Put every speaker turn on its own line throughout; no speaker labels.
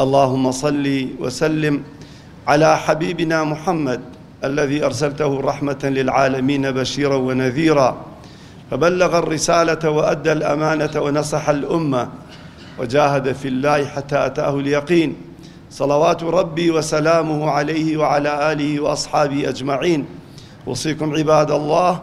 اللهم صل وسلم على حبيبنا محمد الذي أرسلته رحمة للعالمين بشيرا ونذيرا فبلغ الرسالة وأدى الأمانة ونصح الأمة وجاهد في الله حتى أتاه اليقين صلوات ربي وسلامه عليه وعلى آله وأصحابه أجمعين أوصيكم عباد الله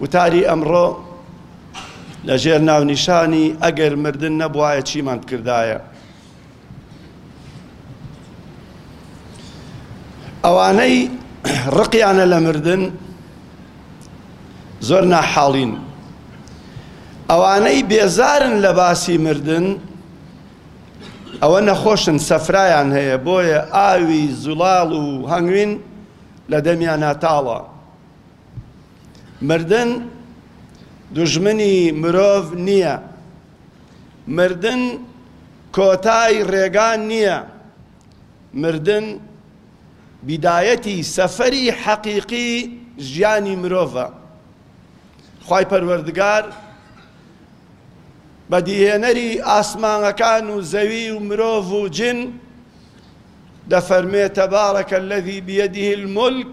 وتاری ئەمڕۆ لە ژێر ناونیشانی ئەگەر مردن نەبوایە چیمان بکردایە؟ ئەوانەی ڕقیانە لە مردن زۆر ناحاڵین ئەوانەی بێزارن لە باسی مردن ئەوە نەخۆشن سەفرایان هەیە بۆیە ئاوی زوڵاڵ و هەنگوین لە دەمیان ناتاڵە مردن دوژمنی مرۆڤ نییە، مردن کۆتای ڕێگا نییە، مردن بیدایەتی سەفەری حەقیقی ژیانی مرۆڤە. خوای پەروەردگار بەدیهێنەری ئاسمانەکان و زەوی و مرۆڤ و جن دەفەرمێ تبارک الذی بیده الملک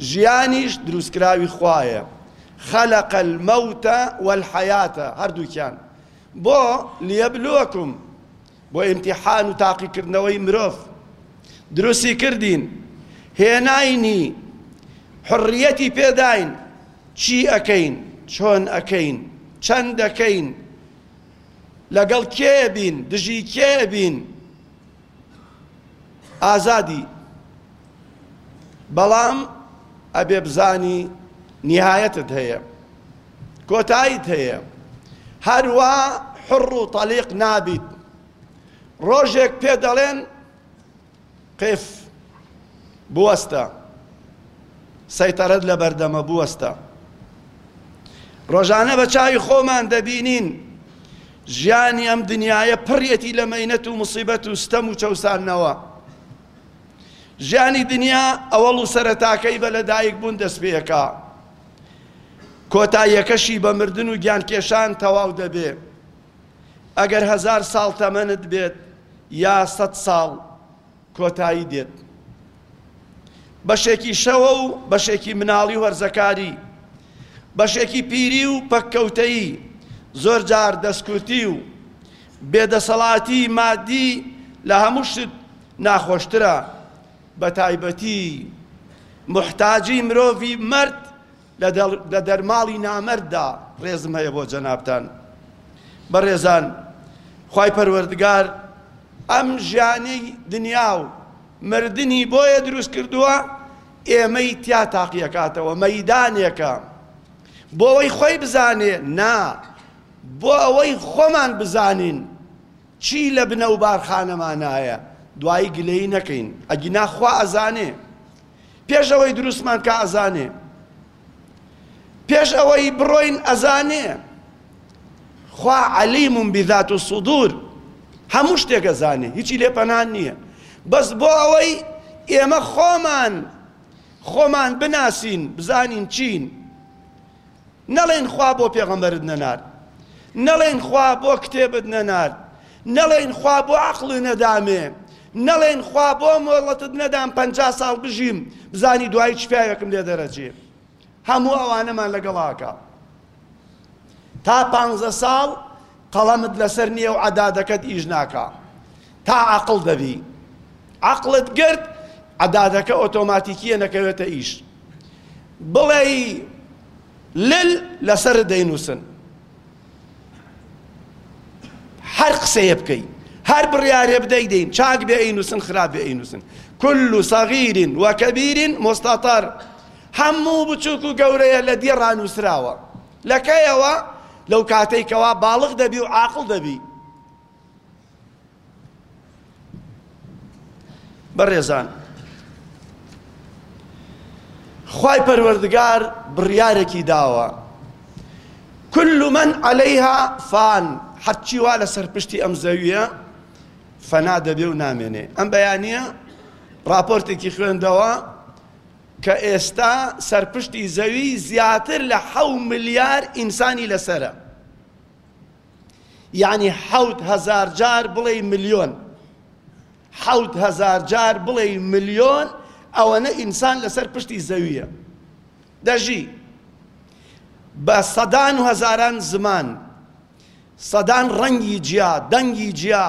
ژیانیش دروستکراوی خوایە، خلق الموت والحیات، هەردووکیان بۆ، لیبلوکم، بۆ ئیمتیحان و تاقیکردنەوەی مرۆڤ دروستی کردین، هێناینی، حڕیەتی پێداین، چی ئەکەین، چۆن ئەکەین، چەند دەکەین، لەگەڵ کێ بین، دژی کێ بین، ئازادی. بەڵام ئەبێ بزانی نیهایەتت هەیە کۆتاییت هەیە هەروا حڕ و تەلیق نابیت ڕۆژێک پێ دەڵێن قف بوەستە سەیتەرەت لە بەردەمە بوەستە ڕۆژانە بە چاوی خۆمان دەبینین ژیانی ئەم دنیاە پڕیەتی لە مەینەت و مسیبەت و ستەم و چەسانەوە ژیانی دنیا ئەوەڵ و سەرەتاکەی بە لەدایک بوون دەست پێەکا کۆتاییەکەشی بە مردن و گیانکێشان تەواو دەبێ ئەگەر هەزار ساڵ تەمەنت بێت یا سەد ساڵ کۆتایی دێت بەشێکی شەوە و بەشێکی مناڵی و هەرزەکاری بەشێکی پیری و پەککەوتەیی زۆر جار دەستکورتی و بێدەسەڵاتی مادی لە هەموو شت ناخۆشترە بەتایبەتی موحتاجی مرۆڤی مەرد لە دەرماڵی نامەرددا ڕێزم هەیە بۆ جەنابتان بەڕێزان خوای پەروەردگار ئەم ژیانەی دنیا و مردنی بۆیە دروست کردووە ئێمەی تیا تاقیەکاتەوە مەدانێکە بۆ ئەوەی خۆی بزانێ نا بۆ ئەوەی خۆمان بزانین چی لە بنە و بارخانەمانایە دوایی گلەیی نەکەین ئەگینا خوا ئەزانێ پێش ئەوەی دروستمان کا ئەزانێ پێش ئەوەی بڕۆین ئەزانێ خوا عەلیم بذات الصدور هەموو شتێک ئەزانێ هیچی لێ پەنان نییە بەس بۆ ئەوەی ئێمە خۆمان خۆمان بناسین بزانین چین نەڵێن خوا بۆ پێغەمبەرت نەنارد، نەڵێن خوا بۆ کتێبت نەنارد، نەڵێن خوا بۆ عەقڵت نەدامێ، نەڵێن خوا بۆ مۆڵەتت نەدام پەنجا ساڵ بژیم بزانی دوایی چ پیاوێکم لێ دەرەجێ. هەموو ئەوانەمان لەگەڵاکە. تا پانزە ساڵ قەڵەمت لەسەر نیە و عەدادەکەت ئیش ناکا تا عەقڵ دەبی عەقڵت گرت عەدادەکە ئۆتۆماتیکیە نەکەوێتە ئیش بڵێی لل لەسەر دەینووسن هەر قسەیە بکەی هەر بڕیارێ بدەی دەین چاک بێ ئەینووسن خراپ بێ ئەینووسن کل و سەغیرین وەکەبیرین مستەتەر هەموو بچووک و گەورەیە لە دێڕا نووسراوە لەکەیەوە؟ لەوکاتەی کەوا باڵغ دەبی و عاقڵ دەبی. بەڕێزان خوای پەروەردگار بڕیارێکی داوە كل من عليها فان هەرچی وا لەسەر پشتی ئەم زەویە فەنا دەبێ و نامێنێ ئەم بەیانە راپۆرتێکی خوێندەوە کە ئێستا سەرپشتی زەوی زیاتر لە حەوت ملیار ئینسانی لەسەرە یانی حەوت هەزار جار بڵێی ملیۆن حەوت هەزار جار بڵێی ملیۆن ئەوەنە ئینسان لەسەر پشتی زەویە دەژی بە سەدان و هەزاران زمان سەدان ڕەنگی جیا دەنگی جیا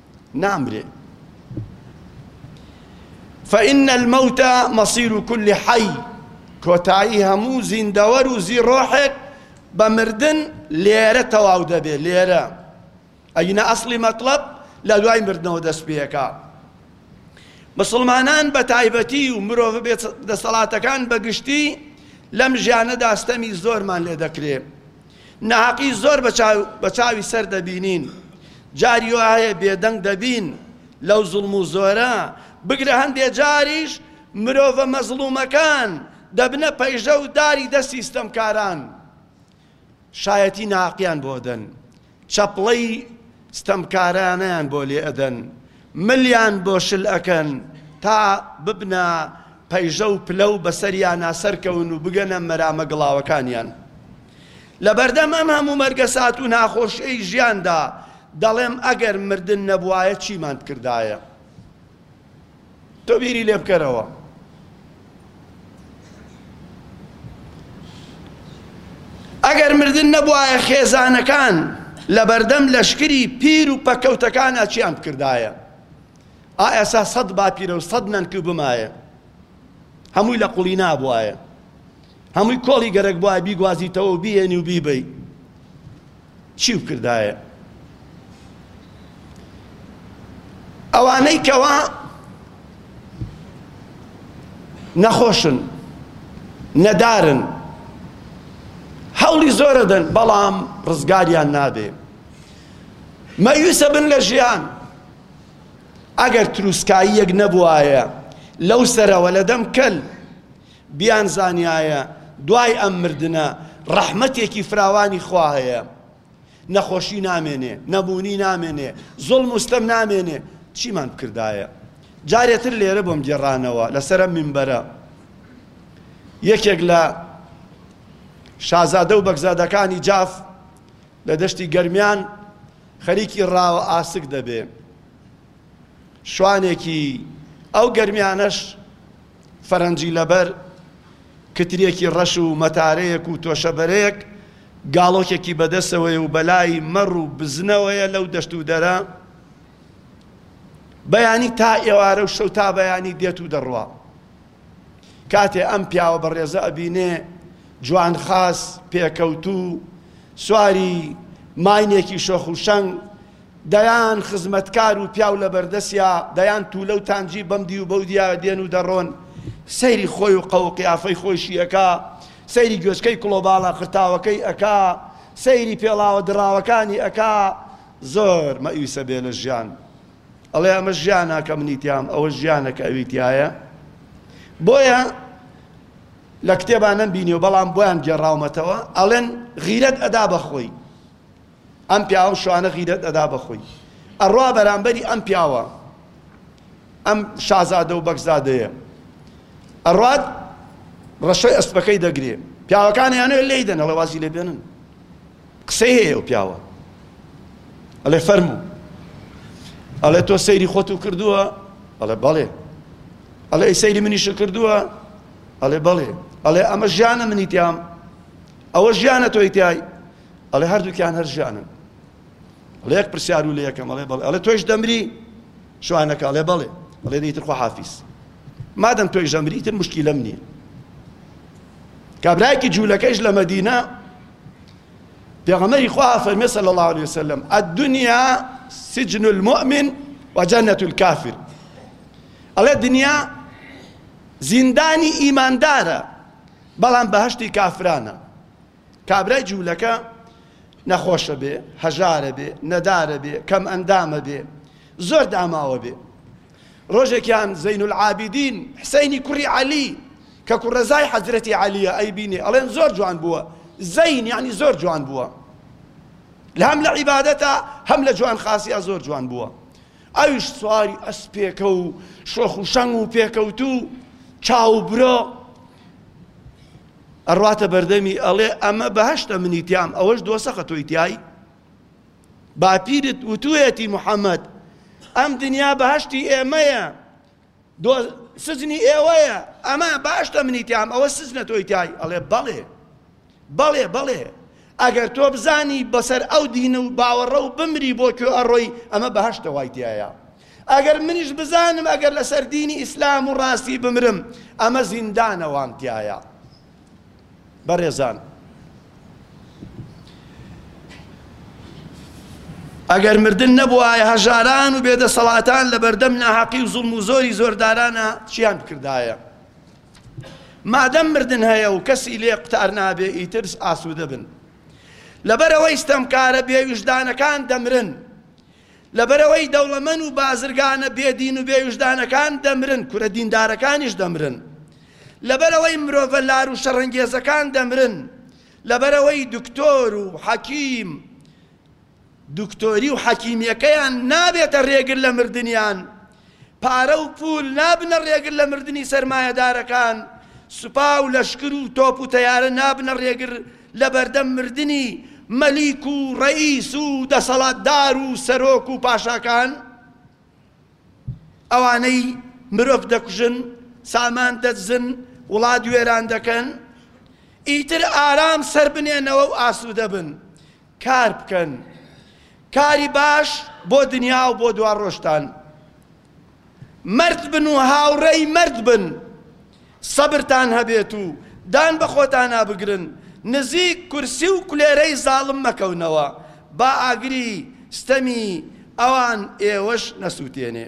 نامرێ فإن الموت مصير كل حي کۆتایی هەموو زیندەوەر و زی ڕۆحێک بە مردن لێرە تەواو دەبێ لێرە ئەگینە ئەسڵی مەطلب لە دوای مردنەوە دەست پێەکە مسلمانان بە تایبەتی و مرۆڤ دەسەڵاتەکان بەگشتی لەم ژیانەدا ستەمی زۆرمان لێ دەکرێت ناهەقی زۆر بە چاوی سەر دەبینین، جاری وا هەیە بێدەنگ دەبین لەو زوڵم و زۆرە، بگرە هەندێ جاریش مرۆڤە مەزڵومەکان دەبنە پەیژە و داری دەستی ستەمکاران شایەتی ناهەقیان بۆ ئەدەن، چەپڵەی ستەمکارانەیان بۆ لێ ئەدەن، ملیان بۆ شل ئەکەن تا ببنە پەیژە و پلە و بەسەریانا سەرکەون و بگەنە مەرامە گڵاوەکانیان. لەبەردەم ئەم هەموو مەرگەسات و ناخۆشیەی ژیاندا دەڵێم ئەگەر مردن نەبوایە چیمانت کردایە؟ تۆ بیری لێ بکەرەوە. ئەگەر مردن نەبوایە خێزانەکان لە بەردەم لەشکری پیر و پەکەوتەکانە چیان بکردایە ئائەسا سەد باپیرە و سەد نەنکو بمایە هەمووی لە قوڵی نابوایە هەمووی کۆڵی گەرەک بوایە بیگوازیتەوە و بیهێنی و بیبەی چی بکردایە ئەوانەی کەوا نەخۆشن نەدارن هەوڵی زۆرە دەن بەڵام ڕزگاریان نابێ مەویسە بن لە ژیان ئەگەر تروسکاییەک نەبوایە لەو سەرەوە لە دەم کەل بیانزانیایە دوای ئەم مردنە ڕەحمەتێکی فراوانی خوا هەیە، نەخۆشی نامێنێ، نەبوونی نامێنێ، زوڵم و ستەم نامێنێ، چیمان بکردایە؟ جارێ تر لێرە بۆم گێڕانەوە، لەسەر ئەم مینبەرە، یەکێک لە شازادە و بەگزادەکانی جاف لە دەشتی گەرمیان خەریکی ڕاوە ئاسک دەبێ. شوانێکی ئەو گەرمیانەش فەرەنجی لەبەر کترێکی ڕەش و مەتارەیەک و تۆشەبەرەیەک گاڵۆکێکی بەدەستەوەیە و بەلای مەڕ و بزنەوەیە لەو دەشت و دەرە بەیانی تا ئێوارە و شەو تا بەیانی دێت و دەڕوا کاتێ ئەم پیاوە بەڕێزە ئەبینێ جوان خاس پێکەوتوو سواری ماینێکی شۆخ و شەنگ دەیان خزمەتکار و پیاو لە بەردەسیا، دەیان تولە و تانجی بەم دیو بەو دیا دێن و دەڕۆن. سەیری خۆی و قە و قیافەی خۆیشی ئەکا، سەیری گوێچکەی کڵۆ باڵا قرتاوەکەی ئەکا، سەیری پێڵاوە دڕاوەکانی ئەکا. زۆر مەئوسە بێ لە ژیان. ئەڵێ ئەمە ژیانە کە منی تیام، ئەوە ژیانە کە ئەوی تیایە. بۆیە لە کتێبا نەمبینیوە بەڵام بۆیان گێڕاومەتەوە، ئەڵێن غیرەت ئەدا بە خۆی. ئەم پیاوەم شوانە غیرەت ئەدا بەخۆی ئەڕوا بەرامبەری ئەم پیاوە ئەم شازادە و بەگزادەیە ئەڕات ڕەشەی ئەسپەکەی دەگرێ پیاوەکان یانێ لێی دەن هەڵە وازی لێ بێنن قسەی هەیە و پیاوە ئەڵێ فەرموو ئەڵێ تۆ سەیری خۆت و کردووە ئەڵێ بەڵێ ئەڵێ سەیری منیش کردووە ئەڵێ بەڵێ ئەڵێ ئەمە ژیانە منی تیام ئەوە ژیانە تۆی تای ئەڵێ هەردووکیان هەر ژانن ئەڵێ یەک پرسیار و لە یەکەم ئەڵێ بەڵێ ئەڵێ تۆیش دەمری شوانەکە ئەڵێ بەڵێ ئەڵێ نیتر خۆ حافیز مادەم تۆی ژەمری تر مشکی لەم نییە کابراایکی جوولەکەش لە مەدینە پێغەمەری خوا فەرمێ صلی الله عليه وسلم الدنيا سجن المؤمن وجنة الكافر ئەڵێ دنیا زیندانی ئیماندارە بەڵام بەهشتی کافرانە کابرای جوولەکە نەخۆشە بێ، هەژارە بێ، نەدارە بێ، کەم ئەندامە بێ، زۆر داماوە بێ. ڕۆژێکیان زەینولعابیدین حسەینی کوڕی عەلی کە کوڕەزای حەزرەتی عەلییە ئەیبینێ، ئەڵێن زۆر جوان بووە، زەین یەعنی زۆر جوان بووە، هەم لە عیبادەتا هەم لە جوانخاسیا زۆر جوان بووە. ئەویش سواری ئەسپێکە و شۆخ و شەنگ و پێکەوتوو، چاوبرۆ، ئەڕواتە بەردەمی ئەڵێ ئەمە بەهەشتە منی تیام ئەوەش دۆسەخە تۆی تیای باپیرت وتوێتی محەمەد ئەم دنیا بەهەشتی ئێمەیە سجنی ئێوەیە ئەمە باشتە منی تیام ئەوە سجنە تۆی تای ئەڵێ بەڵێ بەڵێ بەڵێ ئەگەر تۆ بزانی بەسەر ئەو دین و باوەڕە و بمری بۆ کوێ ئەڕۆی ئەمە بەهەشتە وای تیایە ئەگەر منیش بزانم ئەگەر لەسەر دینی ئیسلام و ڕاستی بمرم ئەمە زیندانە وام تیایە بەڕێزان ئەگەر مردن نەبووایە هەژاران و بێدەسەڵاتان لە بەردەم ناحەقی و زوڵم و زۆری زۆردارانە چیان بکردایە مادەم مردن هەیە و کەسی لێ قوتار نابێ ئیتر ئاسوودە بن لەبەرەوەی ستەمکارە بێویژدانەکان دەمرن لەبەرەوەی دەوڵەمەن و بازرگانە بێدین و بێویژدانەکان دەمرن کورە دیندارەکانیش دەمرن لەبەرەوەی مرۆڤە لار و شەڕەنگێزەکان دەمرن لەبەرەوەی دکتۆر و حەکیم دکتۆری و حەکیمیەکەیان نابێتە رێگر لە مردنیان، پارە و پول نابنە رێگر لە مردنی سەرمایەدارەکان، سوپا و لەشکر و تۆپ و تەیارە نابنە رێگر لەبەردەم مردنی مەلیک و رەئیس و دەسەڵاتدار و سەرۆک و پاشاکان، ئەوانەی مرۆڤ دەکوژن، سامان دەدزن، وڵات وێران دەکەن، ئیتر ئارام سەربنێنەوە و ئاسودەبن. کار بکەن کاری باش بۆ دنیا و بۆ دواڕۆژتان مەرد بن و هاوڕێی مەرد بن سەبرتان هەبێت و دان بە خۆتانا بگرن نزیک کورسی و کولێرەی زاڵم مەکەونەوە با ئاگری ستەمی ئەوان ئێوەش نەسووتێنێ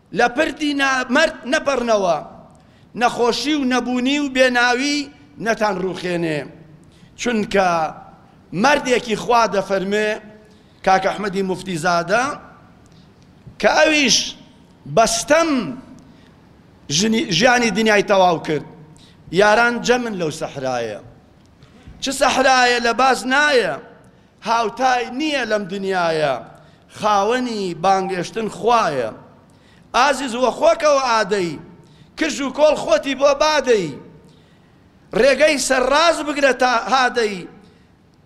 لە پردی نامەرد نەپەڕنەوە، نەخۆشی و نەبوونی و بێناوی نەتانڕووخێنێ، چونکە مەردێکی خوا دەفەرموێ، کاک ئەحمەدی موفتیزادە، کە ئەویش بە ستەم ژیانی دنیای تەواو کرد، یاران جەمن لەو سەحرایە. چ سەحرایە لە باس نایە، هاوتای نیە لەم دنیایە خاوەنی بانگێشتن خوایە ئازیز وە خۆکەوە ئادەی کج و کۆڵ خۆتی بۆ بادەی ڕێگەی سەر ڕاست بگرە تا هادەی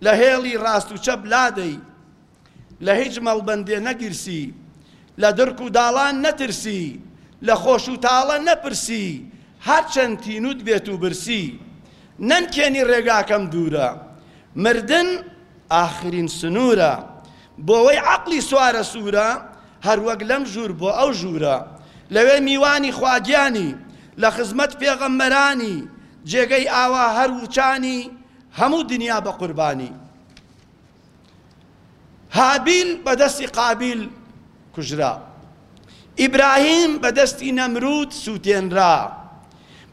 لە هێڵی ڕاست و چەپ لادەی لە هیچ مەڵبەندێ نەگیرسی لە درک و داڵان نەترسی لە خۆش و تاڵە نەپرسی هەرچەند تینوت بێت و برسی نەنکێنی ڕێگاکەم دوورە مردن ئاخرین سنوورە بۆوەی عەقڵی سوارە سوورە هەر وەک لەم ژوور بۆ ئەو ژوورە لەوێ میوانی خواگیانی لە خزمەت پێغەمبەرانی جێگەی ئاوا هەر وچانی هەموو دنیا بە قوربانی. هابیل بە دەستی قابیل کوژرا، ئیبراهیم بە دەستی نەمرود سووتێنرا،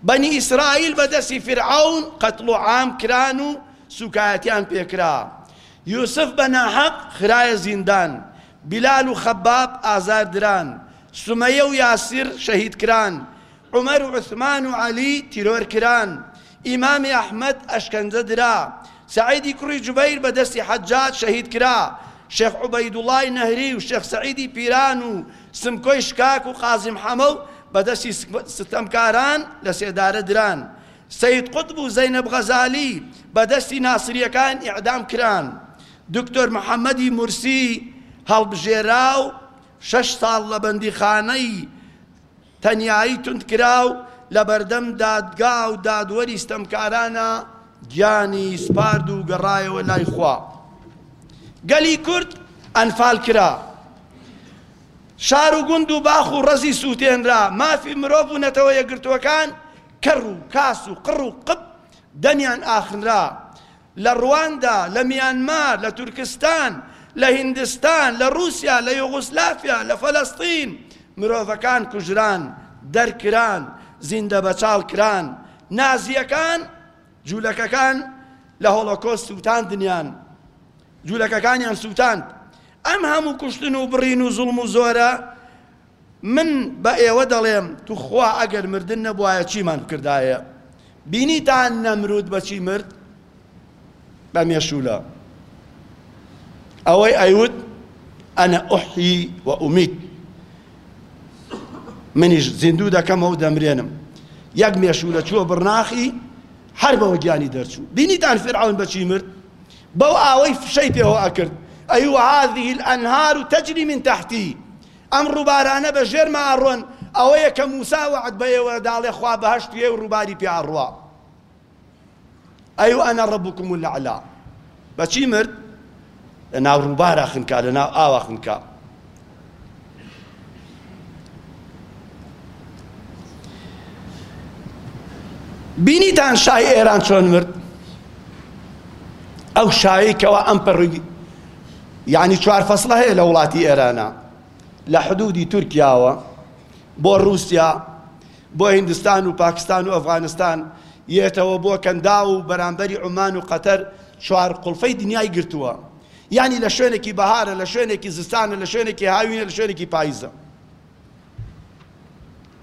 بەنی ئیسرائیل بە دەستی فیرعەون قەتڵوعام کران و سووکایەتیان پێ کرا، یوسف بە ناحەق خرایە زیندان، بیلال و خەباب ئازار دران، سومەیە و یاسر شەهید کران، عومەر و عوسمان و عەلی تیرۆر کران، ئیمامی ئەحمەد ئەشکەنجە درا، سەعیدی کوڕی جوبەیر بە دەستی حەجاج شەهید کرا، شێخ عوبەیدوڵڵای نەهری و شێخ سەعیدی پیران و سمکۆی شکاک و قازیم حەمە و بە دەستی ستەمکاران لە سێدارە دران، سەید قوتب و زەینەب غەزالی بە دەستی ناسرییەکان ئیعدام کران، دکتۆر محەمەدی مورسی هەڵبژێرا و شەش ساڵ لە بەندیخانەی تەنیایی توندکراو لە بەردەم دادگا و دادوەری ستەمکارانە گیانی سپارد و گەڕایەوە لای خوا. گەلی کورد ئەنفال کرا. شار و گوند و باخ و ڕەزی سووتێنرا. مافی مرۆڤ و نەتەوە یەکگرتووەکان کەڕ و کاس و قڕ و قپ دەمیان ئاخنرا. لە ڕواندا، لە میانمار، لە تورکستان، لە هیندستان، لە ڕووسیا، لە یۆغوسلافیا، لە فەلەستین مرۆڤەکان کوژران، دەرکران، زیندەبەچاڵ کران، نازییەکان جوولەکەکان لە هۆڵۆکۆست سووتاندنیان، جوولەکەکانیان سووتاند. ئەم هەموو کوشتن و بڕین و زوڵم و زۆرە، من بە ئێوە دەڵێم، توخوا ئەگەر مردن نەبوایە چیمان بکردایە؟ بینیتان نەمرود بە چی مرد؟ بە مێشوولە. ئەوەی ئەیوت ئەنە ئوحی و ئومیت منیش زیندوو دەکەمە و دەمرێنم یەک مێشوولە چووە بڕناخی هەر بەوە گیانی دەرچوو بینیتان فرعون بەچی مرد بەو ئاوەی فشەی پێوە ئەکرد ئەی وهذه الانهار تجري من تحتی ئەم ڕووبارانە بە ژێرما ئەڕۆن، ئەوەیە کە موسا وەعد بە ئێوە ئەدا، ئەڵێ، خوا بەهەشت و ئێوە ڕووباری پێ ئەڕوا. ئەی و انا ربکم الاعلی بە چی مرد؟ لە ناو ڕووبارا خنکا، لە ناو ئاوا خنکا. بینیتان شای ئێران چۆن مرد؟ ئەو شایەی کەوا ئەم پەڕی یەعنی چوار فەسڵە هەیە لە وڵاتی ئێرانە لە حدودی تورکیاوە بۆ ڕووسیا بۆ هیندستان و پاکستان و ئەفغانستان یەتەوە بۆ کەنداو و بەرامبەری عومان و قەتەر چوار قوڵفەی دنیای گرتووە یعنی لە شوێنێکی بەهارە لە شوێنێکی زستانە لە شوێنێکی هاوینە لە شوێنێکی پاییزە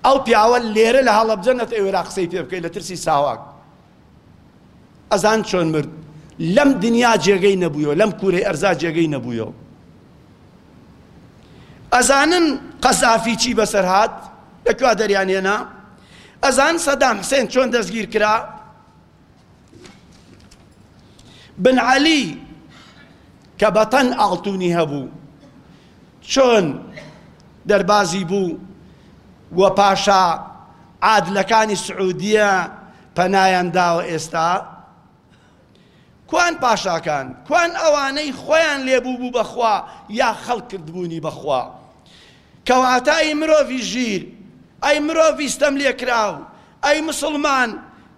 ئەو پیاوە لێرە لە هەڵەبجە نەتەوێرا قسەی پێ بکەیت لە ترسی ساواک ئەزان چۆن مرد لەم دنیا جێگەی نەبوویەوە لەم کوورەی ئەرزا جێگەی نەبوویەوە ئەزانن قەسافی چی بەسەر هات لەکوا دەریان هێنا ئەزان سەدام حسێن چۆن دەستگیر کرا بن عەلی کە بەتەن ئاڵتونی هەبوو چۆن دەربازی بوو و پاشا عادلەکانی سعودیە پەنایان داوە ئێستا کوان پاشاکان کوان ئەوانەی خۆیان لێبوو بوو بەخوا یا خەڵک کردبوونی بەخوا کەواتە ئەی مرۆڤی ژیر ئەی مرۆڤی ستەم لێکراو ئەی مسلمان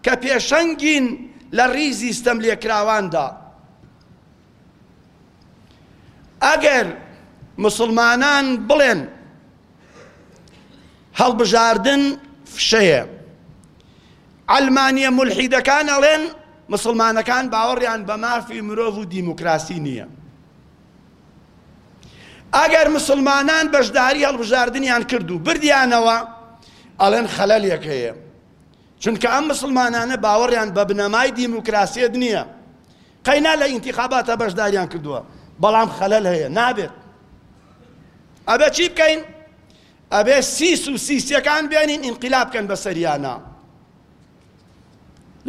کە پێشەنگین لە ڕیزی ستەم لێکراواندا ئەگەر موسڵمانان بڵێن هەڵبژاردن فشەیە ئەلمانیە مولحیدەکان ئەڵێن مسلمانەکان باوەڕیان بە مافی مرۆڤ و دیموکراسی نییە ئەگەر مسلمانان بەشداری هەڵبژاردنیان کرد و بردیانەوە ئەڵێن خەلەلێک هەیە چونکە ئەم مسلمانانە باوەڕیان بە بنەمای دیموکراسیت نییە قەینا لە ئینتیخاباتا بەشداریان کردووە بەڵام خەلەل هەیە نابێت ئەبێ چی بکەین ئەبێ سیس و سیسیەکان بێنین ئینقلاب کەن بەسەریانە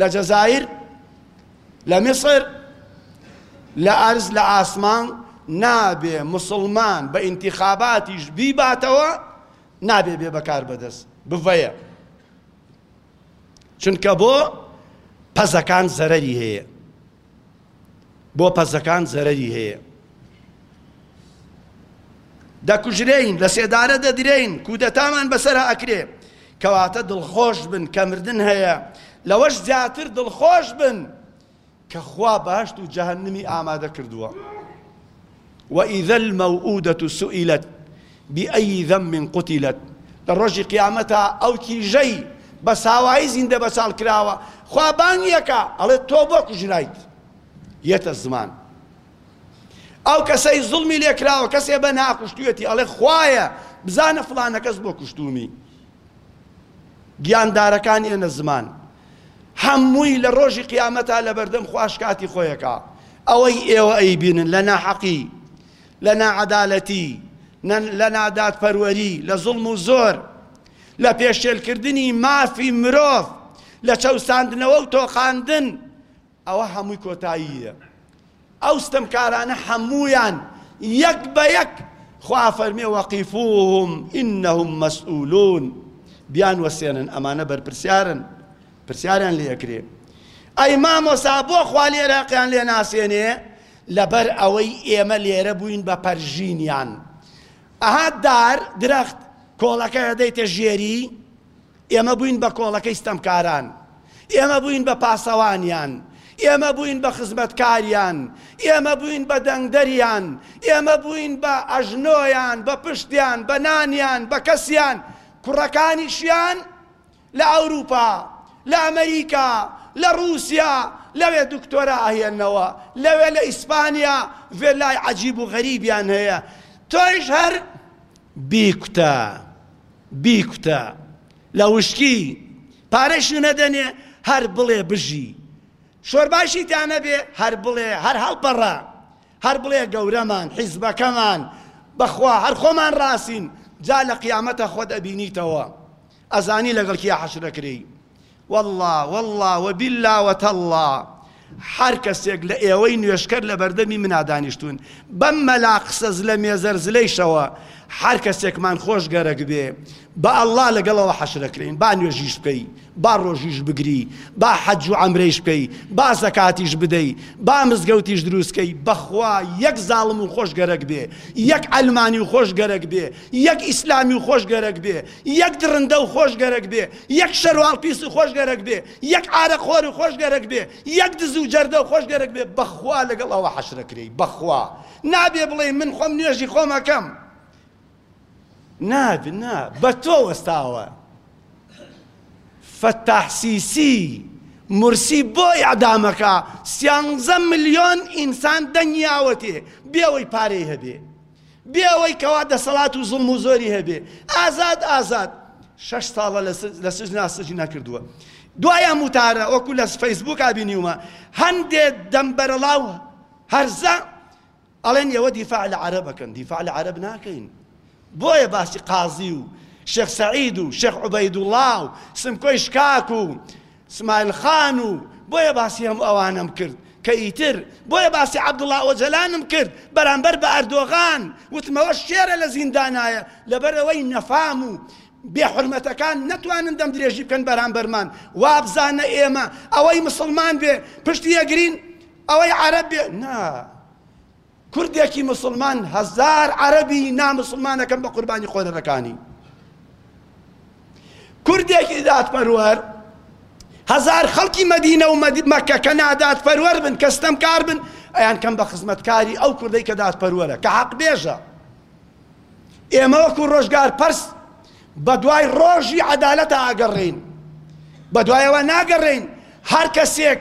لە جەزایر لە میسر لە ئەرز لە ئاسمان نابێ مسلمان بە ئینتیخاباتیش بیباتەوە نابێ بێ بەکار بەدەست بڤەیە چونکە بۆ پەزەکان زەرەری هەیە بۆ پەزەکان زەرەری هەیە دەکوژرێین لە سێدارە دەدرێین کودەتامان بەسەرا ئەکرێ کەواتە دڵخۆش بن کە مردن هەیە لەوەش زیاتر دڵخۆش بن کە خوا بەهەشت و جەهەنمی ئامادە کردووە، وإذا الموئودە سئلت بأی ذنب قتلت، لە ڕۆژی قیامەتا ئەو کیژەی بە ساوایی زیندە بەچاڵ کراوە خوا بانگی ئەکا ئەڵێ تۆ بۆ کوژرایت یەتە زمان، ئەو کەسەی زوڵمی لێکراوە کەسێ بە ناکوشتویەتی ئەڵێ خوایە بزانە فڵانە کەس بۆ کوشتومی، گیاندارەکان ێنە زمان هەمووی لە ڕۆژی قیامەتا لە بەردەم خوا شکاتی خۆیەکە ئەوەی ئێوە ئەیبینن لە ناحەقی لە ناعەدالەتی لە نادادپەروەری لە زوڵم و زۆر لە پێشێلکردنی مافی مرۆڤ لە چەوساندنەوە و تۆقاندن ئەوە هەمووی کۆتاییە ئەو ستەمکارانە حەموویان یەک بە یەک خوا فەرمی وەقیفوهم انهم مسئولون بیان وەسێنن ئەمانە بەرپرسیارن پرسیاریان لێ ئەکرێ ئەی مامۆسا بۆ خوا لێراقیان لێ ناسێنێ لەبەر ئەوەی ئێمە لێرە بووین بە پەرژینیان ئەها دار درەخت کۆڵەکە ئەدەیتە ژێری ئێمە بووین بە کۆڵەکەی ستەمکاران، ئێمە بووین بە پاسەوانیان، ئێمە بووین بە خزمەتکاریان، ئێمە بووین بە دەنگدەریان، ئێمە بووین بە ئەژنۆیان، بە پشتیان، بە نانیان، بە کەسیان، کوڕەکانیشیان لە ئەوروپا، لە ئەمریکا، لە ڕووسیا، لەوێ دکتۆرا ئەهێنەوە، لەوێ لە ئیسپانیا ڤێللای عەجیب و غەریبیان هەیە، تۆیش هەر بیکوتە بیکوتە لە وشکی پارەشو نەدەنێ هەر بڵێ بژی شۆرباشی تا نەبێ هەر بڵێ هەر هەڵپەڕە هەر بڵێ گەورەمان حیزبەکەمان بەخوا هەر خۆمان ڕاستین جا لە قیامەتە خۆت ئەبینیتەوە ئەزانی لەگەڵ کیا حەشرەکرێی وەڵڵا وەڵڵا وە بیللا وە تەڵڵا هەر کەسێک لە ئێوەی نوێژکەر لە بەردەمی منا دانیشتون بەم مەلا قسە زلە مێزەر زلەیشەوە هەر کەسێکمان خۆش گەرەک بێ بە ئەڵڵا لەگەڵەوە حەشرەکرین با نوێژیش بکەی با ڕۆژیش بگری با حەج و ئەمرەیش بکەی با زەکاتیش بدەی با مزگەوتیش دروستکەی بەخوا یەک زاڵم و خۆش گەرەک بێ یەک ئەلمانی و خۆش گەرەک بێ یەک ئیسلامی و خۆش گەرەک بێ یەک دڕندە و خۆش گەرەک بێ یەک شەر و ئاڵپیس و خۆش گەرەک بێ یەک عارەق خۆر و خۆش گەرەک بێ یەک دز و جەردە و خۆش گەرەک بێ بەخوا لەگەڵ ئەوە حەشر ئەکرێی بەخوا نابێ بڵێی من خۆم نوێژی خۆم ئەکەم نا نا بە تۆ وەستاوە فەتاح سیسی مرسی بۆ ئەعدامەکە سیانزە ملیۆن ئینسان دەنگیاوەتێ بێەوەی پارەی هەبێ بێ ئەوەی کەوا دەسەڵات و زوڵم و زۆری هەبێ ئازاد ئازاد شەش ساڵە لە سجنا سجی نەکردووە دوای ئەم وتارە وەکو لە فەیسبووکا بینیومە هەندێ دەم بەرەڵاو هەرزە ئەڵێن ئێوە دیفاع لە عەرەبەکەن دیفاع لە عەرەب ناکەین بۆیە باسی قازی و شێخ سعید و شێخ عوبەیدوڵا و سمکۆی شکاک و سمایل خان و بۆیە باسی هەموو ئەوانەم کرد کە ئیتر بۆیە باسی عەبدوڵا ئۆجەلانم کرد بەرامبەر بە ئەردۆغان وتمەوە شێرە لە زیندانایە لەبەرەوەی نەفام و بێ حرمەتەکان نەتوانن دەم درێژی بکەن بەرامبەرمان وابزانە ئێمە ئەوەی مسلمان بێ پشتی یەگرین ئەوەی عەرەب بێ نا کوردێکی موسڵمان هەزار عەرەبی نا موسڵمان ئەکەن بە قوربانی خۆرەرەکانی کوردێکی دادپەروەر هەزار خەڵکی مەدینە و مەکە کە نادادپەروەر بن کە ستەمکار بن ئەیان کەم بە خزمەتکاری ئەو کوردەی کە دادپەروەرە کە حەق بێژە ئێمە وەکو ڕۆژگار پرس بە دوای ڕۆژی عەدالەتە ئاگەڕین بە دوایەوە ناگەڕین هەر کەسێک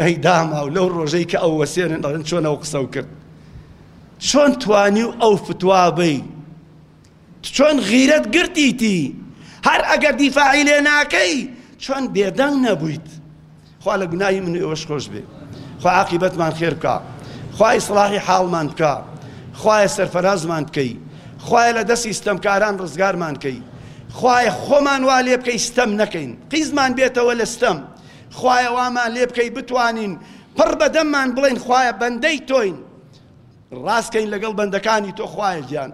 ئەی داماو لەو ڕۆژەی کە ئەو وەسێنن دەڵێن چۆن ئەو قسە و کرد چۆن توانی و ئەو فتوا بی چۆن غیرەت گرتیتی هەر ئەگەر دیفاعی لێ ناکەی چۆن بێدەنگ نەبوویت خوا لە گوناهی من ئێوەش خۆش بێ خوا عاقیبەتمان خێر بکە خوا ئیسڵاحی حاڵمان بکە خوایە سەرفەرازمان بکەی خوایە لە دەستی ستەمکاران ڕزگارمان کەی خوایە خۆمان وا لێ بکەی ستەم نەکەین قیزمان بێتەوە لە ستەم خوایە وامان لێ بکەی بتوانین پڕ بە دەممان بڵێین خوایە بەندەی تۆین ڕاستکەین لەگەڵ بەندەکانی تۆ خوایە گیان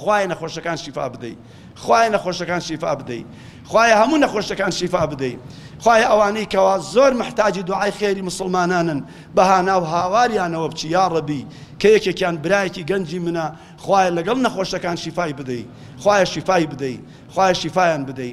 خوایە نەخۆشەکان شیفا بدەی خوایە نەخۆشەکان شیفا بدەی خوایە هەموو نەخۆشەکان شیفا بدەی خوایە ئەوانەی کەوا زۆر محتاجی دوعای خێری مسلمانانن بەهانا و هاواریانەوە بچی یا ڕەبی کە یەکێکیان برایەکی گەنجی منە خوایە لەگەڵ نەخۆشەکان شیفای بدەی خوایە شیفای بدەی خوایە شیفایان بدەی